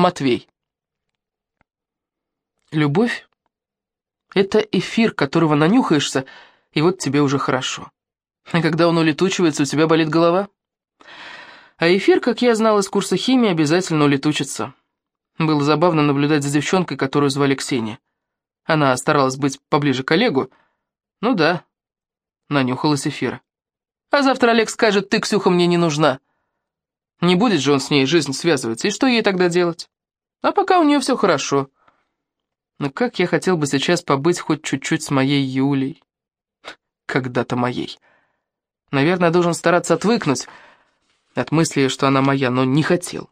Матвей. Любовь — это эфир, которого нанюхаешься, и вот тебе уже хорошо. А когда он улетучивается, у тебя болит голова. А эфир, как я знал из курса химии, обязательно улетучится. Было забавно наблюдать за девчонкой, которую звали Ксения. Она старалась быть поближе к Олегу. Ну да, нанюхалась эфира. А завтра Олег скажет, ты, Ксюха, мне не нужна. Не будет же он с ней жизнь связывать, и что ей тогда делать? А пока у нее все хорошо. Но как я хотел бы сейчас побыть хоть чуть-чуть с моей Юлей. Когда-то моей. Наверное, должен стараться отвыкнуть от мысли, что она моя, но не хотел.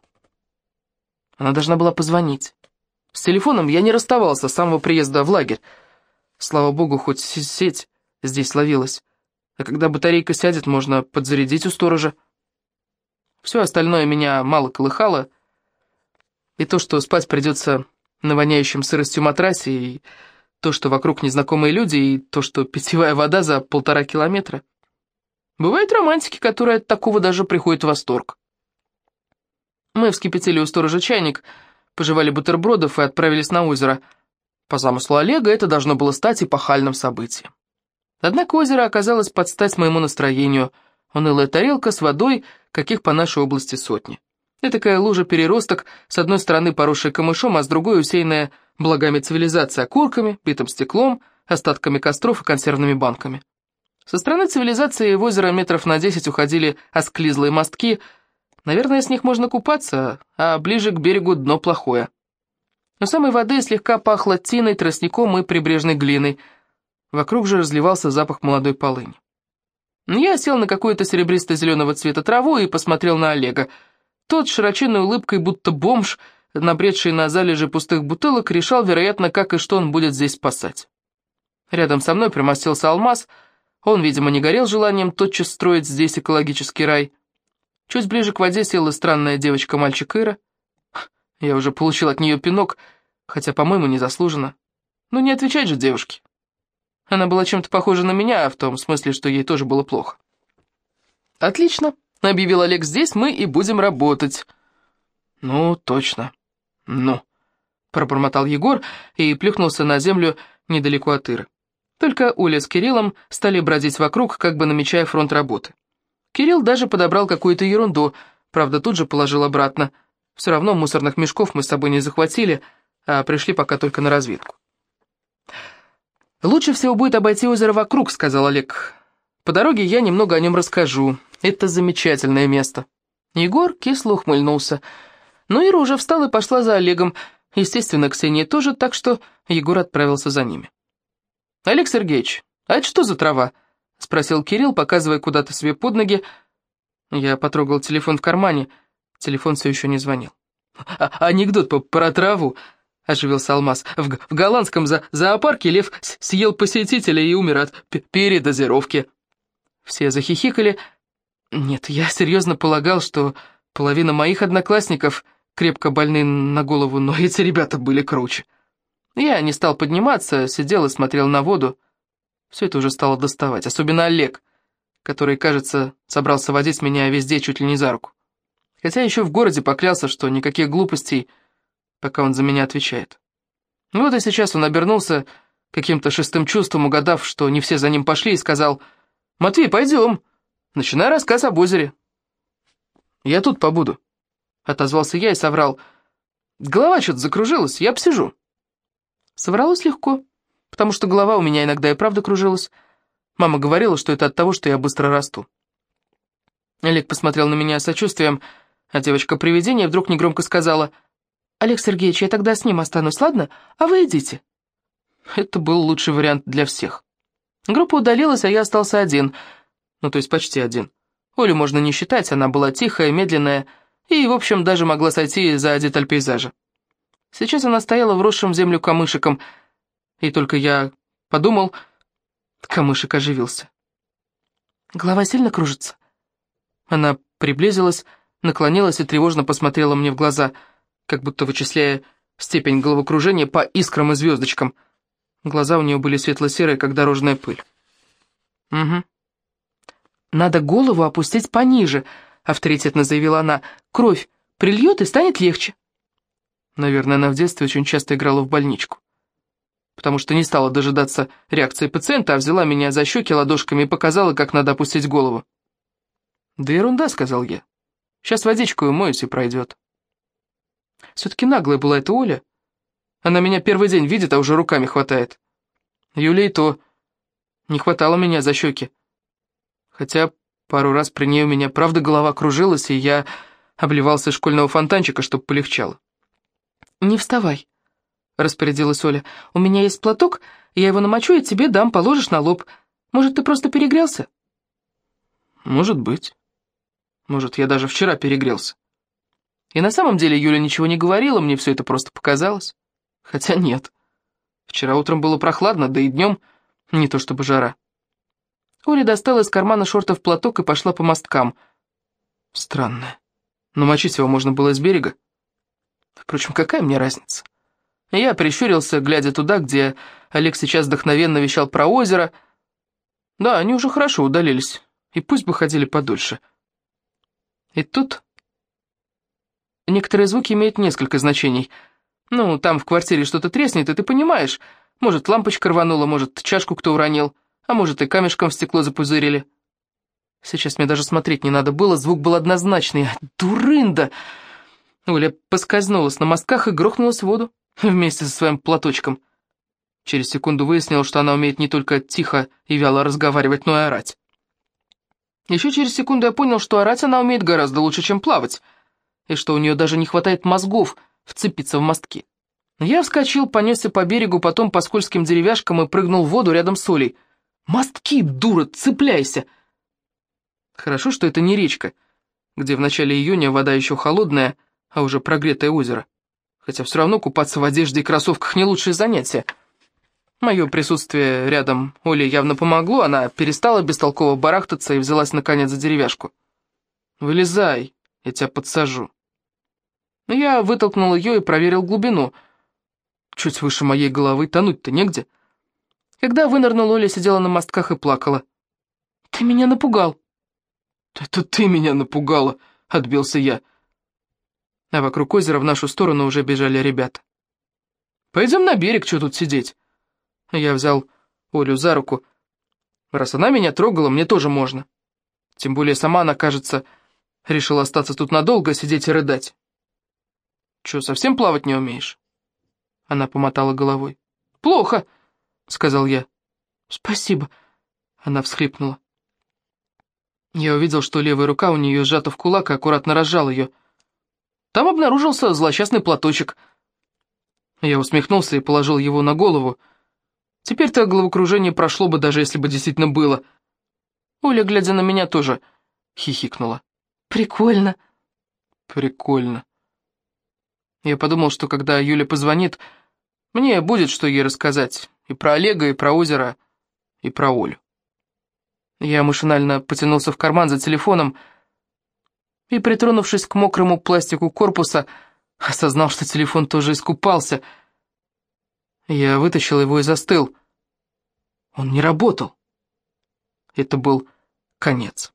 Она должна была позвонить. С телефоном я не расставался с самого приезда в лагерь. Слава богу, хоть сеть здесь ловилась. А когда батарейка сядет, можно подзарядить у сторожа. Все остальное меня мало колыхало. И то, что спать придется на воняющем сыростью матрасе, и то, что вокруг незнакомые люди, и то, что питьевая вода за полтора километра. Бывают романтики, которые от такого даже приходят в восторг. Мы вскипятили у сторожа чайник — пожевали бутербродов и отправились на озеро. По замыслу Олега это должно было стать эпохальным событием. Однако озеро оказалось под стать моему настроению. Унылая тарелка с водой, каких по нашей области сотни. Этакая лужа-переросток, с одной стороны поросшая камышом, а с другой усеянная благами цивилизации, окурками, битым стеклом, остатками костров и консервными банками. Со стороны цивилизации в озеро метров на десять уходили осклизлые мостки – Наверное, с них можно купаться, а ближе к берегу дно плохое. У самой воды слегка пахло тиной, тростником и прибрежной глиной. Вокруг же разливался запах молодой полыни. Я сел на какую-то серебристо-зеленого цвета траву и посмотрел на Олега. Тот, широченной улыбкой, будто бомж, набредший на залежи пустых бутылок, решал, вероятно, как и что он будет здесь спасать. Рядом со мной примостился алмаз. Он, видимо, не горел желанием тотчас строить здесь экологический рай. Чуть ближе к воде села странная девочка-мальчик Ира. Я уже получил от нее пинок, хотя, по-моему, незаслуженно. Ну, не отвечать же девушке. Она была чем-то похожа на меня, в том смысле, что ей тоже было плохо. «Отлично», — объявил Олег, — «здесь мы и будем работать». «Ну, точно. Ну», — пробормотал Егор и плюхнулся на землю недалеко от Иры. Только Оля с Кириллом стали бродить вокруг, как бы намечая фронт работы. Кирилл даже подобрал какую-то ерунду, правда, тут же положил обратно. Все равно мусорных мешков мы с собой не захватили, а пришли пока только на разведку. «Лучше всего будет обойти озеро вокруг», — сказал Олег. «По дороге я немного о нем расскажу. Это замечательное место». Егор кисло ухмыльнулся. Но Ира уже встала и пошла за Олегом. Естественно, Ксения тоже, так что Егор отправился за ними. «Олег Сергеевич, а это что за трава?» — спросил Кирилл, показывая куда-то себе под ноги. Я потрогал телефон в кармане. Телефон все еще не звонил. А «Анекдот по про траву», — оживился Алмаз. «В, в голландском за зоопарке лев съел посетителя и умер от передозировки». Все захихикали. Нет, я серьезно полагал, что половина моих одноклассников крепко больны на голову, но эти ребята были круче. Я не стал подниматься, сидел и смотрел на воду. Все это уже стало доставать, особенно Олег, который, кажется, собрался водить меня везде чуть ли не за руку. Хотя еще в городе поклялся, что никаких глупостей, пока он за меня отвечает. Ну вот и сейчас он обернулся каким-то шестым чувством, угадав, что не все за ним пошли, и сказал, «Матвей, пойдем, начинай рассказ об озере». «Я тут побуду», — отозвался я и соврал. «Голова что-то закружилась, я посижу». Совралось легко потому что голова у меня иногда и правда кружилась. Мама говорила, что это от того, что я быстро расту. Олег посмотрел на меня с сочувствием, а девочка-привидение вдруг негромко сказала, «Олег Сергеевич, я тогда с ним останусь, ладно? А вы идите». Это был лучший вариант для всех. Группа удалилась, а я остался один. Ну, то есть почти один. Олю можно не считать, она была тихая, медленная и, в общем, даже могла сойти за деталь пейзажа. Сейчас она стояла вросшим в землю камышиком, и только я подумал, камышек оживился. Голова сильно кружится? Она приблизилась, наклонилась и тревожно посмотрела мне в глаза, как будто вычисляя степень головокружения по искрам и звездочкам. Глаза у нее были светло-серые, как дорожная пыль. «Угу. Надо голову опустить пониже», — авторитетно заявила она. «Кровь прильет и станет легче». Наверное, она в детстве очень часто играла в больничку. Потому что не стала дожидаться реакции пациента, а взяла меня за щеки ладошками и показала, как надо опустить голову. «Да ерунда», — сказал я. «Сейчас водичку умоюсь и пройдет». Все-таки наглая была эта Оля. Она меня первый день видит, а уже руками хватает. Юлей то не хватало меня за щеки. Хотя пару раз при ней у меня правда голова кружилась, и я обливался из школьного фонтанчика, чтобы полегчало. «Не вставай», — распорядилась Оля. «У меня есть платок, я его намочу и тебе дам, положишь на лоб. Может, ты просто перегрелся?» «Может быть. Может, я даже вчера перегрелся. И на самом деле Юля ничего не говорила, мне все это просто показалось. Хотя нет. Вчера утром было прохладно, да и днем не то чтобы жара». Оля достала из кармана шортов платок и пошла по мосткам. Странно. Но мочить его можно было с берега. Впрочем, какая мне разница? Я прищурился, глядя туда, где Олег сейчас вдохновенно вещал про озеро. Да, они уже хорошо удалились, и пусть бы ходили подольше. И тут... Некоторые звуки имеют несколько значений. Ну, там в квартире что-то треснет, и ты понимаешь, может, лампочка рванула, может, чашку кто уронил, а может, и камешком в стекло запузырили. Сейчас мне даже смотреть не надо было, звук был однозначный. Дурында! Оля поскользнулась на мостках и грохнулась в воду вместе со своим платочком. Через секунду выяснил, что она умеет не только тихо и вяло разговаривать, но и орать. Еще через секунду я понял, что орать она умеет гораздо лучше, чем плавать, и что у нее даже не хватает мозгов вцепиться в мостки. Я вскочил, понесся по берегу, потом по скользким деревяшкам и прыгнул в воду рядом с Олей. «Мостки, дура, цепляйся!» Хорошо, что это не речка, где в начале июня вода еще холодная, а уже прогретое озеро. Хотя все равно купаться в одежде и кроссовках не лучшее занятие. Мое присутствие рядом Оле явно помогло, она перестала бестолково барахтаться и взялась наконец за деревяшку. «Вылезай, я тебя подсажу». Я вытолкнул ее и проверил глубину. Чуть выше моей головы, тонуть-то негде. Когда вынырнул, Оля сидела на мостках и плакала. «Ты меня напугал». «Это ты меня напугала», — отбился я а вокруг озера в нашу сторону уже бежали ребята. «Пойдем на берег, что тут сидеть?» Я взял Олю за руку. Раз она меня трогала, мне тоже можно. Тем более сама она, кажется, решила остаться тут надолго, сидеть и рыдать. «Че, совсем плавать не умеешь?» Она помотала головой. «Плохо», — сказал я. «Спасибо», — она всхлипнула. Я увидел, что левая рука у нее сжата в кулак и аккуратно разжал ее. Там обнаружился злосчастный платочек. Я усмехнулся и положил его на голову. Теперь-то головокружение прошло бы, даже если бы действительно было. Оля, глядя на меня, тоже хихикнула. «Прикольно». «Прикольно». Я подумал, что когда Юля позвонит, мне будет что ей рассказать. И про Олега, и про озеро, и про Олю. Я машинально потянулся в карман за телефоном, и, притронувшись к мокрому пластику корпуса, осознал, что телефон тоже искупался. Я вытащил его и застыл. Он не работал. Это был конец.